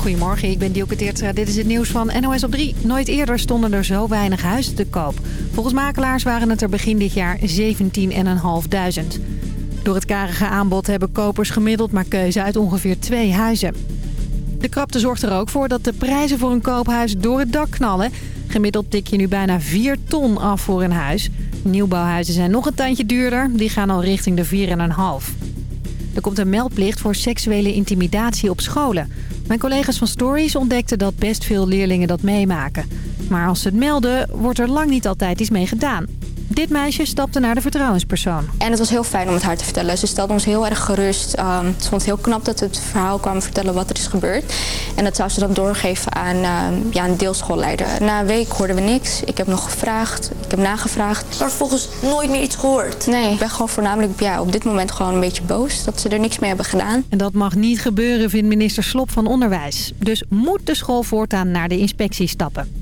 Goedemorgen, ik ben Dielke Teertra. Dit is het nieuws van NOS op 3. Nooit eerder stonden er zo weinig huizen te koop. Volgens makelaars waren het er begin dit jaar 17.500. Door het karige aanbod hebben kopers gemiddeld maar keuze uit ongeveer twee huizen. De krapte zorgt er ook voor dat de prijzen voor een koophuis door het dak knallen. Gemiddeld tik je nu bijna 4 ton af voor een huis. Nieuwbouwhuizen zijn nog een tandje duurder. Die gaan al richting de 4,5. Er komt een meldplicht voor seksuele intimidatie op scholen. Mijn collega's van Stories ontdekten dat best veel leerlingen dat meemaken. Maar als ze het melden, wordt er lang niet altijd iets mee gedaan. Dit meisje stapte naar de vertrouwenspersoon. En het was heel fijn om het haar te vertellen. Ze stelde ons heel erg gerust. Um, ze vond het heel knap dat we het verhaal kwamen vertellen wat er is gebeurd. En dat zou ze dan doorgeven aan uh, ja, een deelschoolleider. Na een week hoorden we niks. Ik heb nog gevraagd. Ik heb nagevraagd. Maar volgens nooit meer iets gehoord? Nee, ik ben gewoon voornamelijk ja, op dit moment gewoon een beetje boos. Dat ze er niks mee hebben gedaan. En dat mag niet gebeuren, vindt minister Slop van Onderwijs. Dus moet de school voortaan naar de inspectie stappen.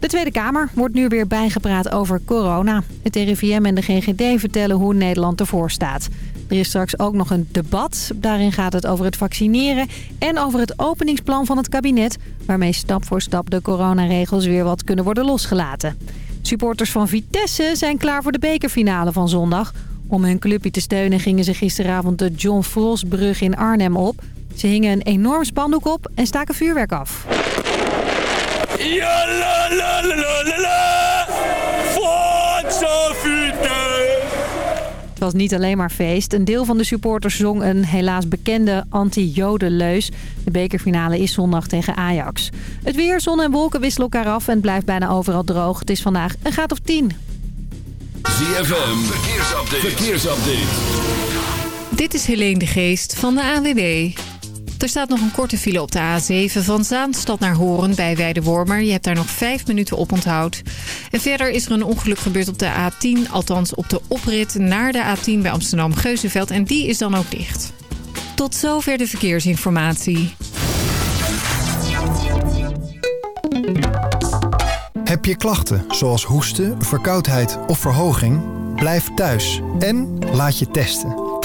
De Tweede Kamer wordt nu weer bijgepraat over corona. Het RIVM en de GGD vertellen hoe Nederland ervoor staat. Er is straks ook nog een debat. Daarin gaat het over het vaccineren en over het openingsplan van het kabinet... waarmee stap voor stap de coronaregels weer wat kunnen worden losgelaten. Supporters van Vitesse zijn klaar voor de bekerfinale van zondag. Om hun clubje te steunen gingen ze gisteravond de John Frostbrug in Arnhem op. Ze hingen een enorm spandoek op en staken vuurwerk af. Ja la la la la la Forza Het was niet alleen maar feest. Een deel van de supporters zong een helaas bekende anti-jodenleus. De bekerfinale is zondag tegen Ajax. Het weer, zon en wolken wisselen elkaar af en het blijft bijna overal droog. Het is vandaag een graad of 10. ZFM, verkeersupdate. verkeersupdate. Dit is Helene de Geest van de AWB. Er staat nog een korte file op de A7 van Zaanstad naar Horen bij Weidewormer. Je hebt daar nog vijf minuten op onthoud. En verder is er een ongeluk gebeurd op de A10. Althans op de oprit naar de A10 bij Amsterdam-Geuzenveld. En die is dan ook dicht. Tot zover de verkeersinformatie. Heb je klachten zoals hoesten, verkoudheid of verhoging? Blijf thuis en laat je testen.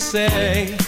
Say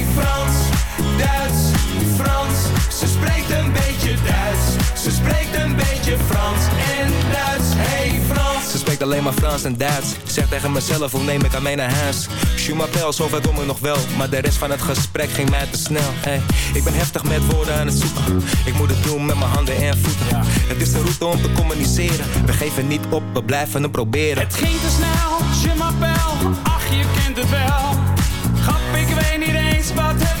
alleen maar Frans en Duits. Zeg tegen mezelf, hoe neem ik aan mee naar huis? Je m'appelle, zover kom ik nog wel Maar de rest van het gesprek ging mij te snel. Hey, Ik ben heftig met woorden aan het zoeken. Ik moet het doen met mijn handen en voeten. Het is de route om te communiceren. We geven niet op, we blijven het proberen. Het ging te snel, je ach je kent het wel. Grap, ik weet niet eens wat het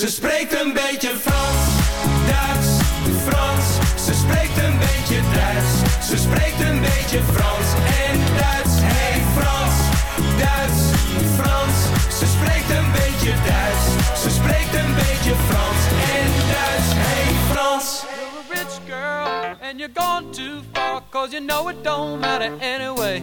Ze spreekt een beetje Frans, Duits, Frans. Ze spreekt een beetje Duits. Ze spreekt een beetje Frans en Duits. Hey Frans, Duits, Frans. Ze spreekt een beetje Duits. Ze spreekt een beetje Frans en Duits. Hey Frans. You're a rich girl and you're gone too far Cause you know it don't matter anyway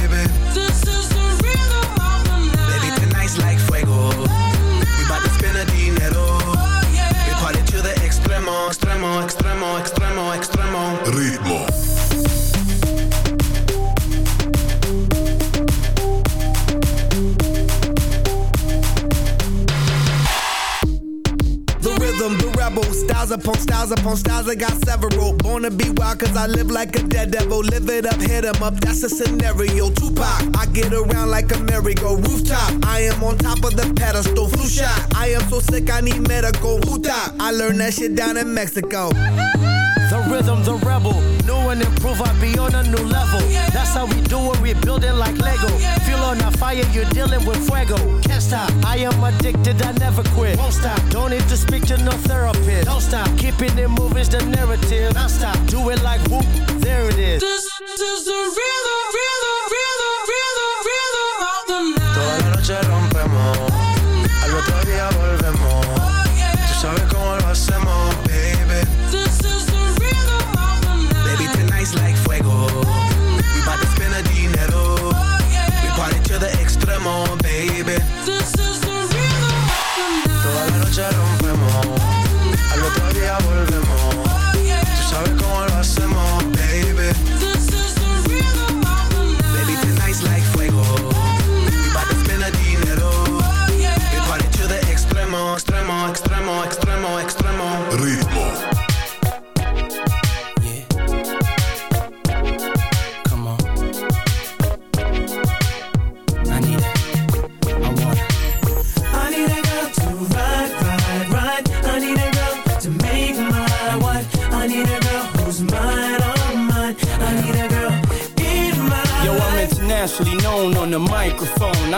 Styles upon styles upon styles, I got several. Born to be wild, cause I live like a dead devil. Live it up, hit 'em up, that's a scenario. Tupac, I get around like a merry-go rooftop. I am on top of the pedestal, flu shot. I am so sick, I need medical. Huta, I learned that shit down in Mexico. The rhythm, the rebel. New and improve, I be on a new level. That's how we do it, we build it like Lego. On a fire, you're dealing with fuego. Can't stop, I am addicted, I never quit. Won't stop, don't need to speak to no therapist. Don't stop, keeping it moving's the narrative. Non stop, do it like whoop, there it is. This is the rhythm, rhythm, rhythm,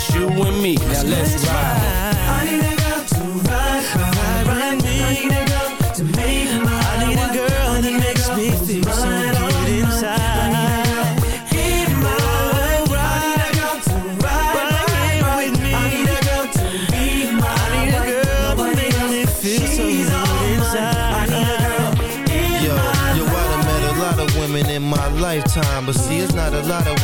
it's you and me. Now let's ride. I need a girl to ride, ride, ride. I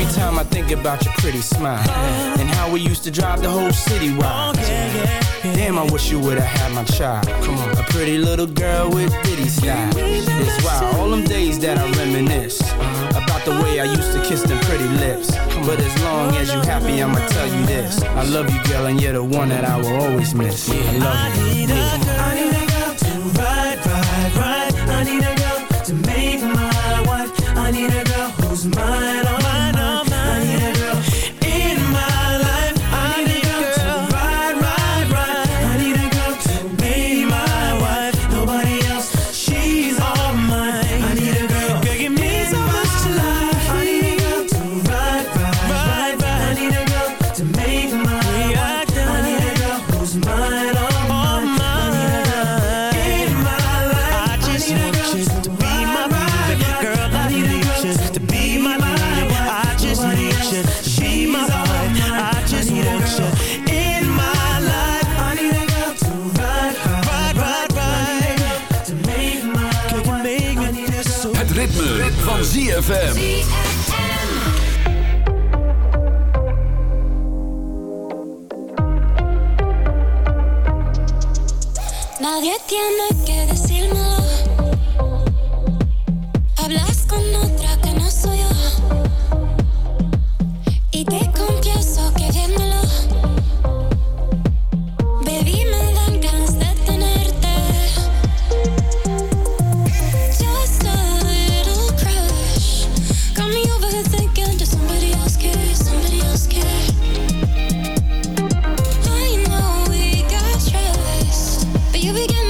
Every time I think about your pretty smile and how we used to drive the whole city wild. Oh, Damn, I wish you would've had my child. Come on, a pretty little girl with ditty style. It's why all them days that I reminisce about the way I used to kiss them pretty lips. But as long as you happy, I'ma tell you this: I love you, girl, and you're the one that I will always miss. I love you. I need a girl to ride, ride, ride. I need a girl to make my wife. I need a girl who's mine, ZFM. Here we can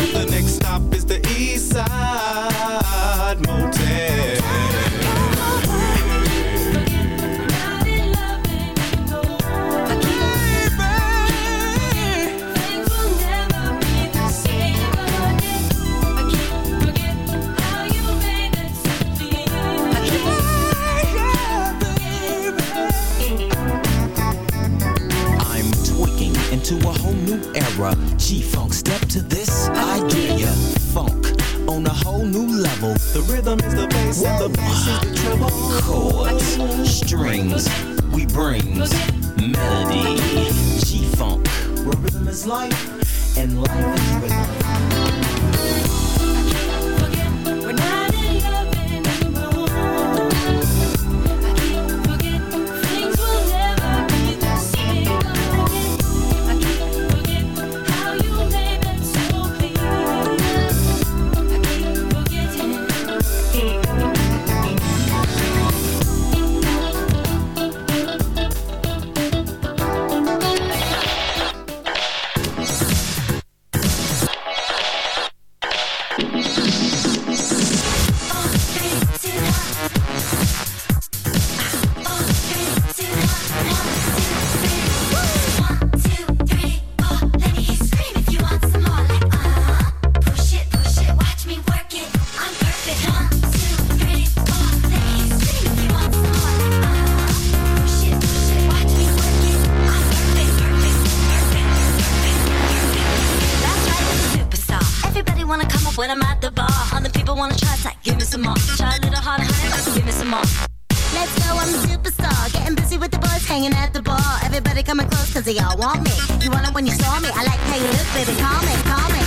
Hanging at the bar. Everybody coming close, cause they all want me. You want it when you saw me. I like how you look, baby. Call me, call me.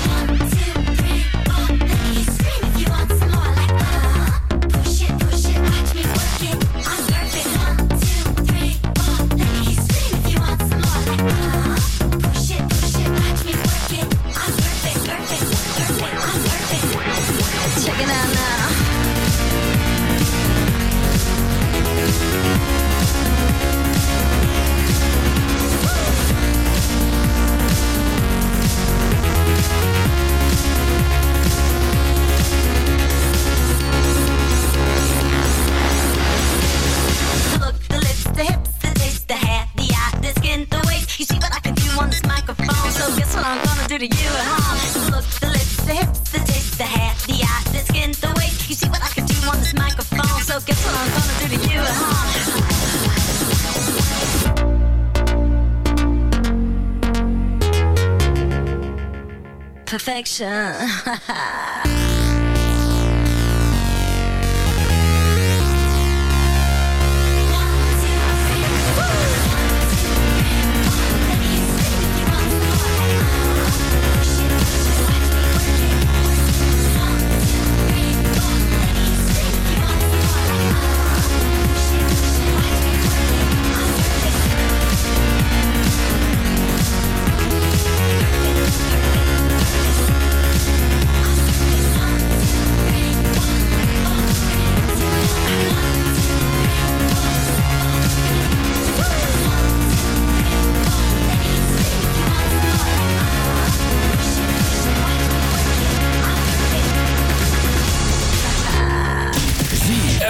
神，哈哈。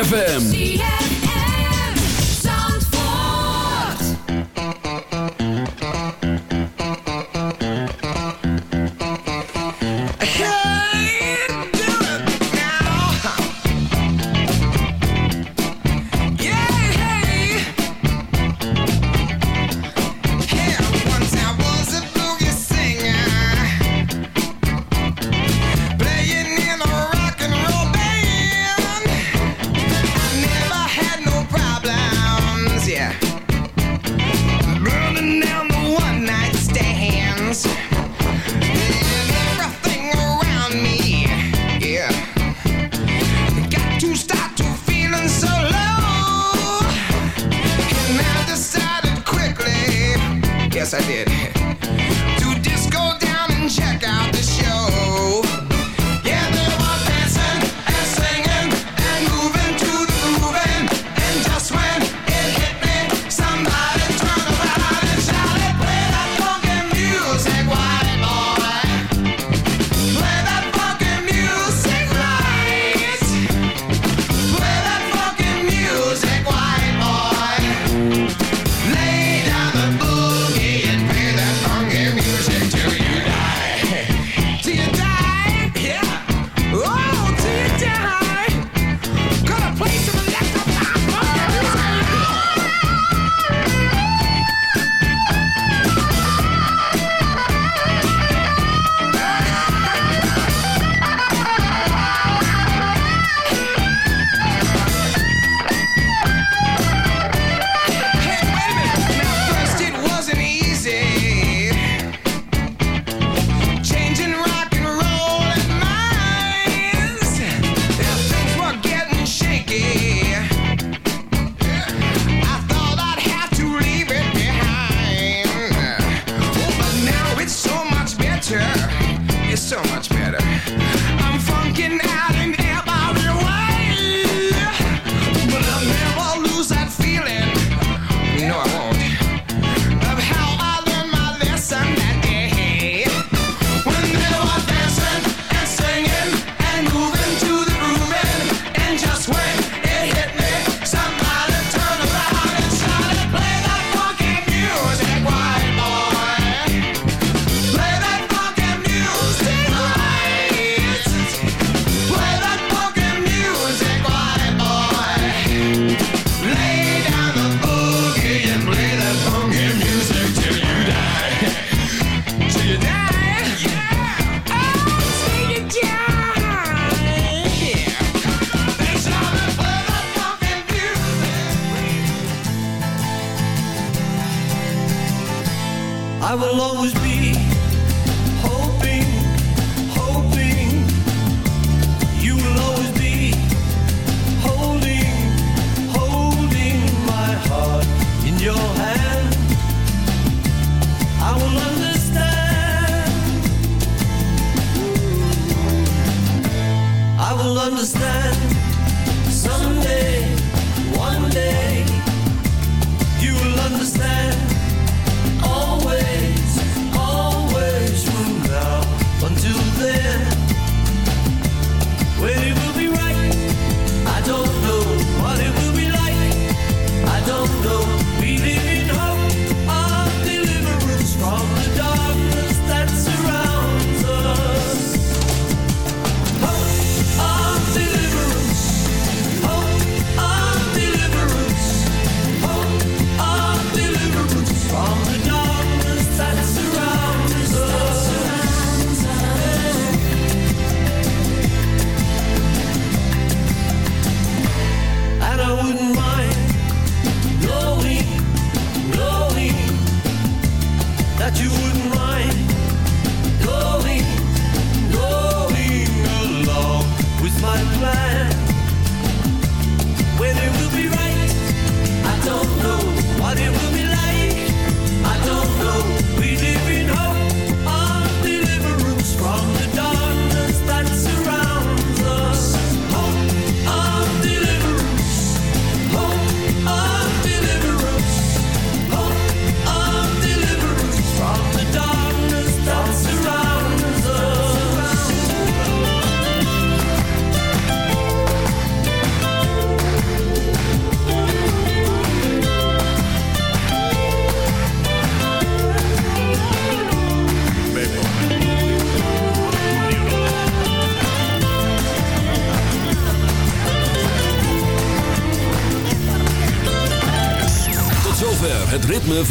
ZFM.